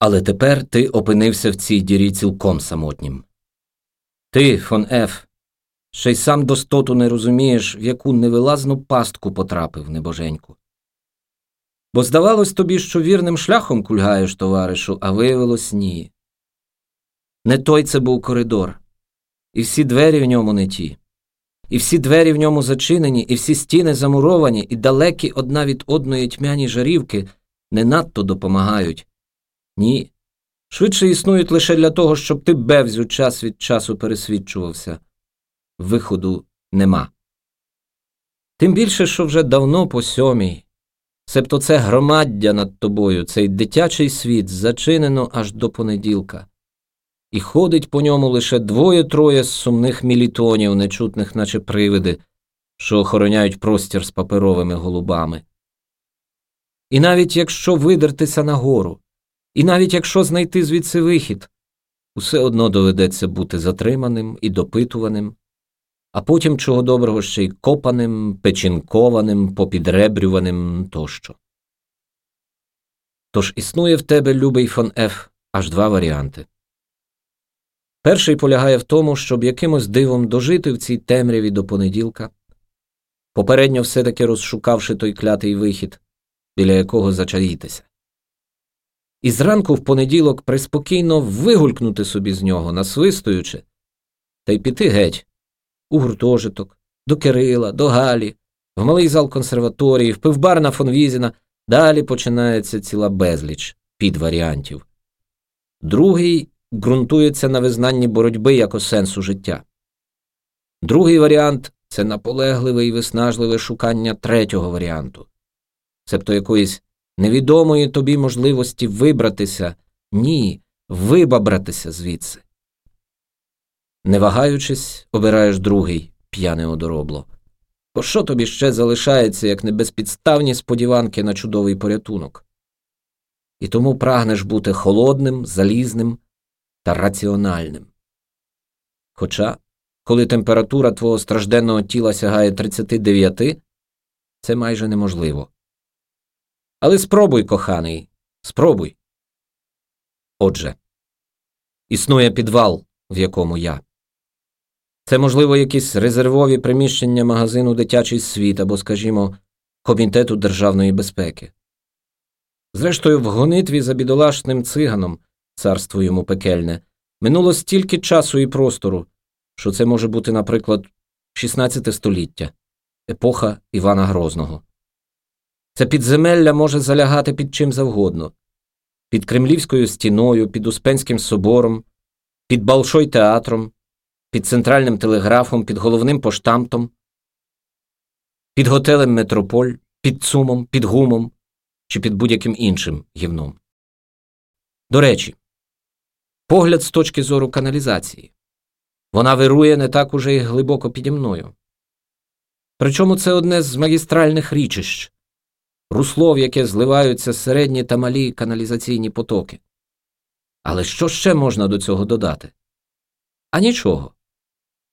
Але тепер ти опинився в цій дірі цілком самотнім. Ти, фон Еф, ще й сам достоту не розумієш, в яку невилазну пастку потрапив, небоженьку. Бо здавалось тобі, що вірним шляхом кульгаєш, товаришу, а виявилось ні. Не той це був коридор, і всі двері в ньому не ті, і всі двері в ньому зачинені, і всі стіни замуровані, і далекі одна від одної тьмяні жарівки не надто допомагають. Ні. Швидше існують лише для того, щоб ти бевзю час від часу пересвідчувався. Виходу нема. Тим більше, що вже давно по сьомій. Себто це громаддя над тобою, цей дитячий світ зачинено аж до понеділка, і ходить по ньому лише двоє-троє з сумних мілітонів, нечутних, наче привиди, що охороняють простір з паперовими голубами. І навіть якщо видертися нагору, і навіть якщо знайти звідси вихід, усе одно доведеться бути затриманим і допитуваним, а потім чого доброго ще й копаним, печінкованим, попідребрюваним тощо. Тож існує в тебе, любий фон Ф, аж два варіанти. Перший полягає в тому, щоб якимось дивом дожити в цій темряві до понеділка, попередньо все таки розшукавши той клятий вихід, біля якого зачаїтися. І зранку в понеділок приспокійно вигулькнути собі з нього, насвистуючи, та й піти геть у гуртожиток, до Кирила, до Галі, в малий зал консерваторії, в пивбар на фонвізіна, далі починається ціла безліч підваріантів. Другий ґрунтується на визнанні боротьби як сенсу життя. Другий варіант це наполегливе і виснажливе шукання третього варіанту, себто якоїсь невідомої тобі можливості вибратися, ні, вибабратися звідси. Не вагаючись, обираєш другий п'яне одоробло. Бо що тобі ще залишається, як не безпідставні сподіванки на чудовий порятунок? І тому прагнеш бути холодним, залізним та раціональним. Хоча, коли температура твого стражденного тіла сягає 39, це майже неможливо. Але спробуй, коханий, спробуй. Отже, існує підвал, в якому я. Це, можливо, якісь резервові приміщення магазину Дитячий світ або, скажімо, Комітету державної безпеки. Зрештою, в гонитві за бідолашним циганом, царство йому пекельне, минуло стільки часу і простору, що це може бути, наприклад, 16 століття, епоха Івана Грозного. Це підземелля може залягати під чим завгодно під Кремлівською стіною, під Успенським собором, під Балшой театром під центральним телеграфом, під головним поштамтом, під готелем Метрополь, під цумом, під гумом чи під будь-яким іншим гівном. До речі, погляд з точки зору каналізації вона вирує не так уже й глибоко піді мною. Причому це одне з магістральних річищ, русло, в яке зливаються середні та малі каналізаційні потоки. Але що ще можна до цього додати? А нічого.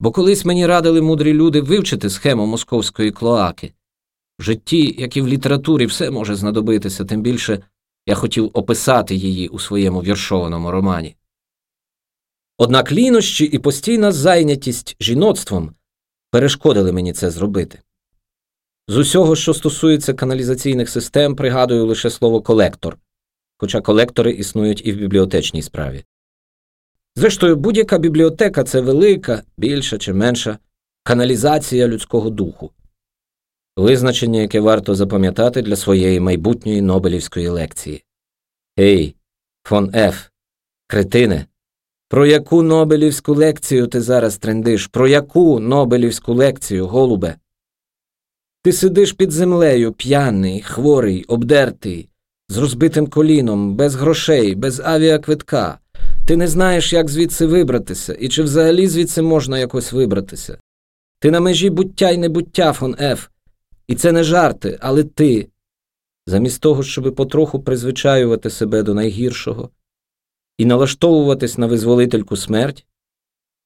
Бо колись мені радили мудрі люди вивчити схему московської клоаки. В житті, як і в літературі, все може знадобитися, тим більше я хотів описати її у своєму віршованому романі. Однак лінощі і постійна зайнятість жіноцтвом перешкодили мені це зробити. З усього, що стосується каналізаційних систем, пригадую лише слово колектор, хоча колектори існують і в бібліотечній справі. Зрештою, будь-яка бібліотека це велика, більша чи менша каналізація людського духу, визначення, яке варто запам'ятати для своєї майбутньої Нобелівської лекції. Ей, фон Ф, кретине, про яку Нобелівську лекцію ти зараз трендиш? Про яку Нобелівську лекцію, голубе? Ти сидиш під землею, п'яний, хворий, обдертий, з розбитим коліном, без грошей, без авіаквитка. Ти не знаєш, як звідси вибратися, і чи взагалі звідси можна якось вибратися. Ти на межі буття й небуття, фон Еф. І це не жарти, але ти, замість того, щоби потроху призвичаювати себе до найгіршого і налаштовуватись на визволительку смерть,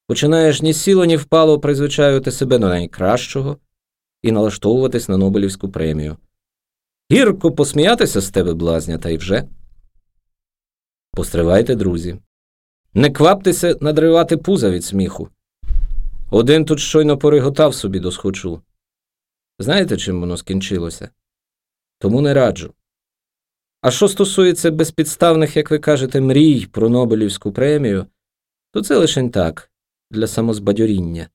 починаєш ні сіло, ні впало призвичаювати себе до найкращого і налаштовуватись на Нобелівську премію. Гірко посміятися з тебе, блазня, та й вже. Постривайте, друзі. Не кваптеся надривати пуза від сміху. Один тут щойно пориготав собі до схочу. Знаєте, чим воно скінчилося? Тому не раджу. А що стосується безпідставних, як ви кажете, мрій про Нобелівську премію, то це лише так, для самозбадьоріння.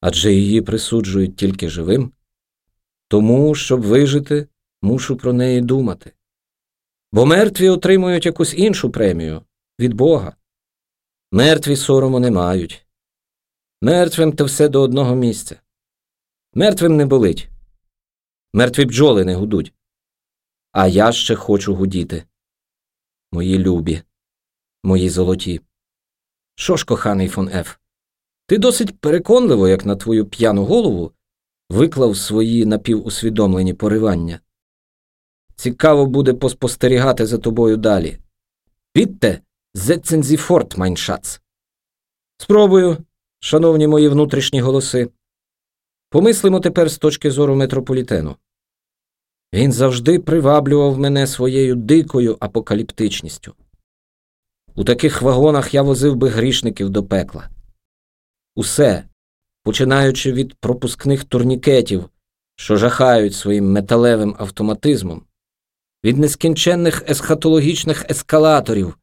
Адже її присуджують тільки живим. Тому, щоб вижити, мушу про неї думати. Бо мертві отримують якусь іншу премію від Бога. Мертві сорому не мають. Мертвим то все до одного місця. Мертвим не болить. Мертві бджоли не гудуть. А я ще хочу гудіти. Мої любі, мої золоті. Що ж, коханий фон Еф, ти досить переконливо, як на твою п'яну голову, виклав свої напівусвідомлені поривання. Цікаво буде поспостерігати за тобою далі. Підте зецензіфорт, майншац. Спробую, шановні мої внутрішні голоси. Помислимо тепер з точки зору метрополітену. Він завжди приваблював мене своєю дикою апокаліптичністю. У таких вагонах я возив би грішників до пекла. Усе, починаючи від пропускних турнікетів, що жахають своїм металевим автоматизмом, від нескінченних есхатологічних ескалаторів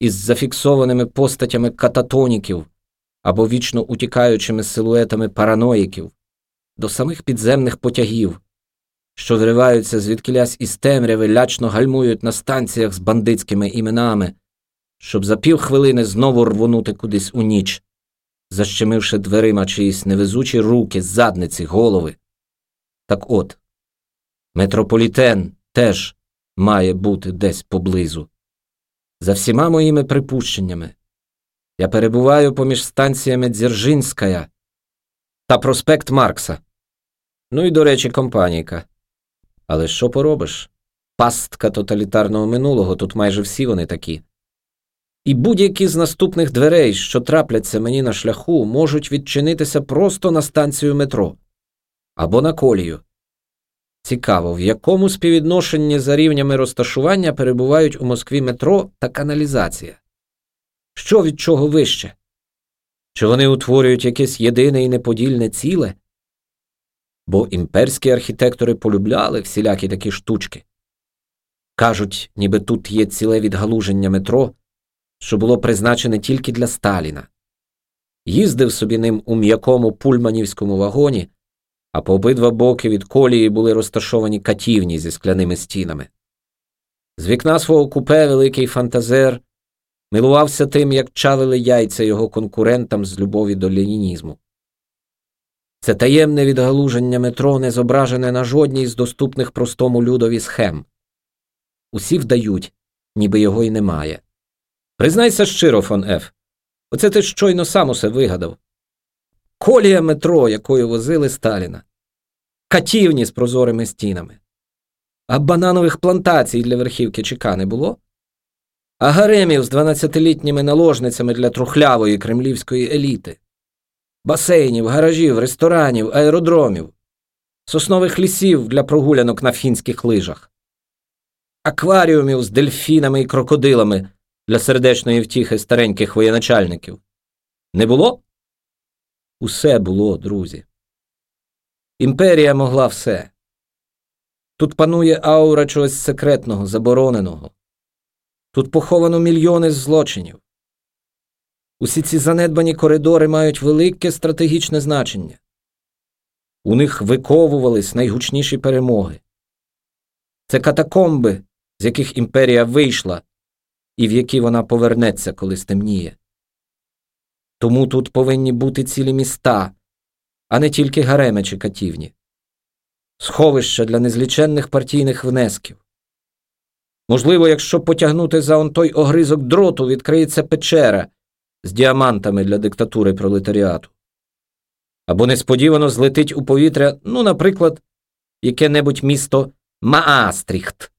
із зафіксованими постатями кататоніків або вічно утікаючими силуетами параноїків, до самих підземних потягів, що вриваються звідкилясь із темряви, лячно гальмують на станціях з бандитськими іменами, щоб за півхвилини знову рвонути кудись у ніч, защемивши дверима чиїсь невезучі руки, задниці, голови. Так от, метрополітен теж має бути десь поблизу. За всіма моїми припущеннями, я перебуваю поміж станціями Дзержинська та проспект Маркса. Ну і, до речі, компанійка. Але що поробиш? Пастка тоталітарного минулого, тут майже всі вони такі. І будь-які з наступних дверей, що трапляться мені на шляху, можуть відчинитися просто на станцію метро або на колію. Цікаво, в якому співвідношенні за рівнями розташування перебувають у Москві метро та каналізація? Що від чого вище? Чи вони утворюють якесь єдине і неподільне ціле? Бо імперські архітектори полюбляли всілякі такі штучки. Кажуть, ніби тут є ціле відгалуження метро, що було призначене тільки для Сталіна. Їздив собі ним у м'якому пульманівському вагоні а по обидва боки від колії були розташовані катівні зі скляними стінами. З вікна свого купе великий фантазер милувався тим, як чавили яйця його конкурентам з любові до ленінізму. Це таємне відгалуження метро не зображене на жодній з доступних простому людові схем. Усі вдають, ніби його й немає. Признайся щиро, фон Еф, оце ти щойно сам усе вигадав. Колія метро, якою возили Сталіна, катівні з прозорими стінами, а бананових плантацій для верхівки ЧК не було, а гаремів з 12-літніми наложницями для трухлявої кремлівської еліти, басейнів, гаражів, ресторанів, аеродромів, соснових лісів для прогулянок на фінських лижах, акваріумів з дельфінами і крокодилами для сердечної втіхи стареньких воєначальників. Не було? Усе було, друзі. Імперія могла все. Тут панує аура чогось секретного, забороненого. Тут поховано мільйони злочинів. Усі ці занедбані коридори мають велике стратегічне значення. У них виковувались найгучніші перемоги. Це катакомби, з яких імперія вийшла, і в які вона повернеться, коли стемніє. Тому тут повинні бути цілі міста, а не тільки гареми чи катівні, сховища для незліченних партійних внесків. Можливо, якщо потягнути за он той огризок дроту, відкриється печера з діамантами для диктатури пролетаріату. Або несподівано злетить у повітря, ну, наприклад, яке небудь місто Маастріхт.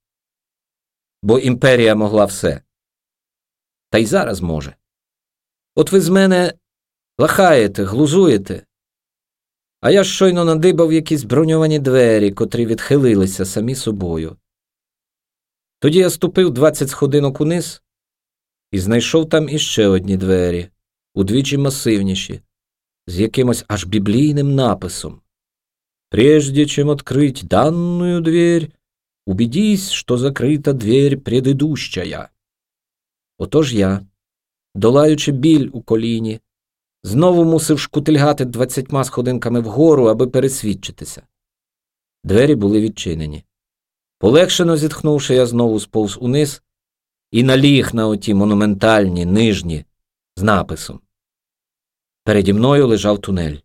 Бо імперія могла все. Та й зараз може. От ви з мене лахаєте, глузуєте. А я щойно надибав якісь броньовані двері, котрі відхилилися самі собою. Тоді я ступив двадцять сходинок униз і знайшов там іще одні двері, удвічі масивніші, з якимось аж біблійним написом. Прежде чем открыть данную дверь, убедись, что закрита дверь предыдущая. Отож я, долаючи біль у коліні, знову мусив шкутильгати двадцятьма сходинками вгору, аби пересвідчитися. Двері були відчинені. Полегшено зітхнувши, я знову сповз униз і наліг на оті монументальні, нижні, з написом. Переді мною лежав тунель.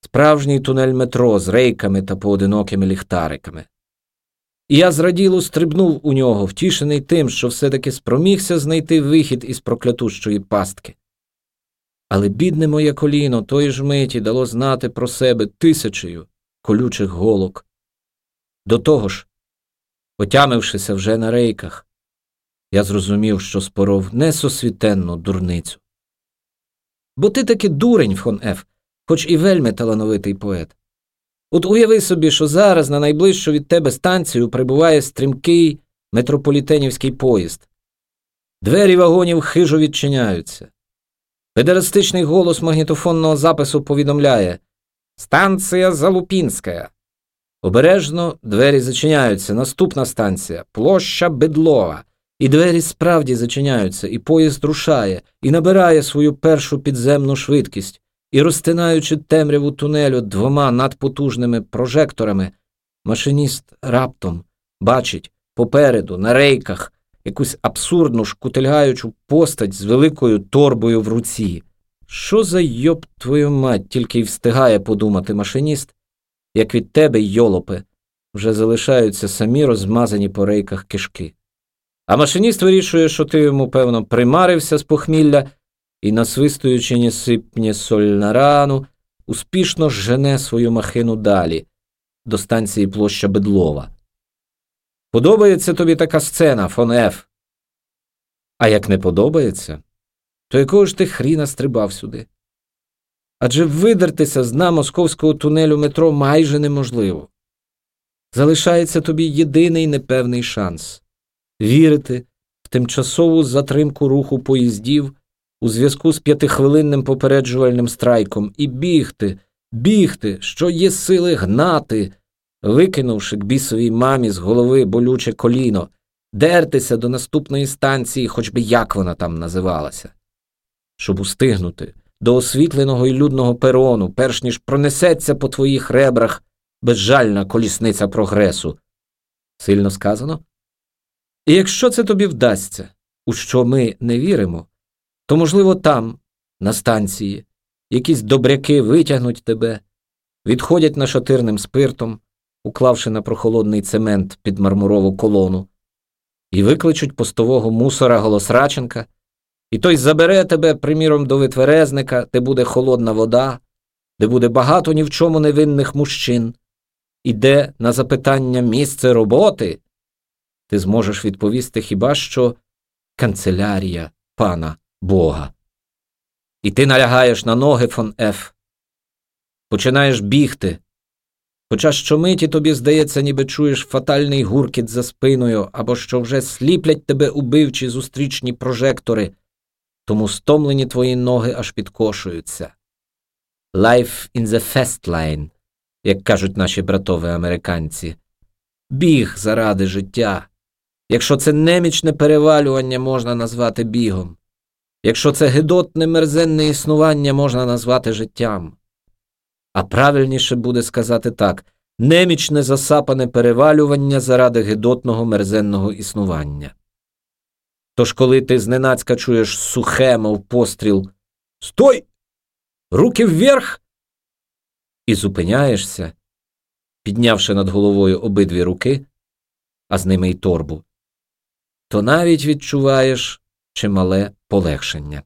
Справжній тунель метро з рейками та поодинокими ліхтариками. І я зраділо стрибнув у нього, втішений тим, що все-таки спромігся знайти вихід із проклятущої пастки. Але бідне моє коліно тої ж миті дало знати про себе тисячею колючих голок. До того ж, отямившися вже на рейках, я зрозумів, що споров несосвітенну дурницю. Бо ти таки дурень, фон Еф, хоч і вельми талановитий поет. От уяви собі, що зараз на найближчу від тебе станцію прибуває стрімкий метрополітенівський поїзд. Двері вагонів хижо відчиняються. Педерастичний голос магнітофонного запису повідомляє Станція Залупінська. Обережно двері зачиняються. Наступна станція площа Бедлова. І двері справді зачиняються, і поїзд рушає, і набирає свою першу підземну швидкість, і, розтинаючи темряву тунелю двома надпотужними прожекторами, машиніст раптом бачить попереду, на рейках, якусь абсурдну шкутильгаючу постать з великою торбою в руці. Що за йоб твою мать тільки й встигає подумати машиніст, як від тебе, йолопе, вже залишаються самі розмазані по рейках кишки. А машиніст вирішує, що ти йому, певно, примарився з похмілля і, насвистуючи ні сипні соль на рану, успішно жене свою махину далі, до станції площа Бедлова. Подобається тобі така сцена, фон Еф? А як не подобається, то якого ж ти хріна стрибав сюди? Адже видертися з дна московського тунелю метро майже неможливо. Залишається тобі єдиний непевний шанс вірити в тимчасову затримку руху поїздів у зв'язку з п'ятихвилинним попереджувальним страйком і бігти, бігти, що є сили гнати, викинувши к бісовій мамі з голови болюче коліно, дертися до наступної станції, хоч би як вона там називалася, щоб устигнути до освітленого і людного перону, перш ніж пронесеться по твоїх ребрах безжальна колісниця прогресу. Сильно сказано? І якщо це тобі вдасться, у що ми не віримо, то, можливо, там, на станції, якісь добряки витягнуть тебе, відходять нашатирним спиртом, уклавши на прохолодний цемент під мармурову колону, і викличуть постового мусора Голосраченка, і той забере тебе, приміром, до витверезника, де буде холодна вода, де буде багато ні в чому невинних мужчин, і де на запитання місце роботи? ти зможеш відповісти хіба що канцелярія пана Бога. І ти налягаєш на ноги фон Еф, починаєш бігти. Хоча щомиті тобі здається, ніби чуєш фатальний гуркіт за спиною, або що вже сліплять тебе убивчі зустрічні прожектори, тому стомлені твої ноги аж підкошуються. Life in the fast line, як кажуть наші братові американці, біг заради життя якщо це немічне перевалювання можна назвати бігом, якщо це гидотне мерзенне існування можна назвати життям. А правильніше буде сказати так немічне засапане перевалювання заради гидотного мерзенного існування. Тож, коли ти зненацька чуєш сухе, мов постріл Стой! Руки вверх! І зупиняєшся, піднявши над головою обидві руки, а з ними й торбу, то навіть відчуваєш чимале полегшення.